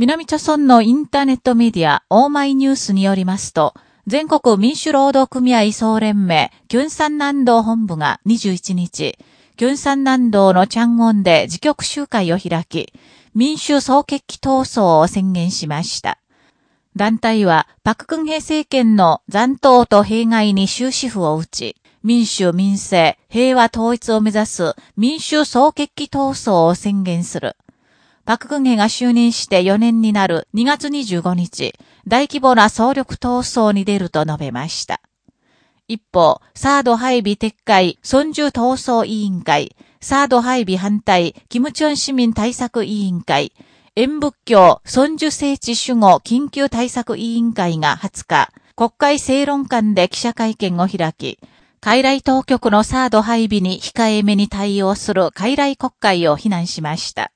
南朝村のインターネットメディア、オーマイニュースによりますと、全国民主労働組合総連盟、キュンサン南道本部が21日、キュンサン南道のチャンウォンで自局集会を開き、民主総決起闘争を宣言しました。団体は、パククンヘ政権の残党と弊害に終止符を打ち、民主民政、平和統一を目指す民主総決起闘争を宣言する。パククンヘが就任して4年になる2月25日、大規模な総力闘争に出ると述べました。一方、サード配備撤回、孫中闘争委員会、サード配備反対、キムチョン市民対策委員会、演仏教孫樹聖地守護緊急対策委員会が20日、国会正論館で記者会見を開き、海来当局のサード配備に控えめに対応する海来国会を非難しました。